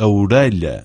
orelha.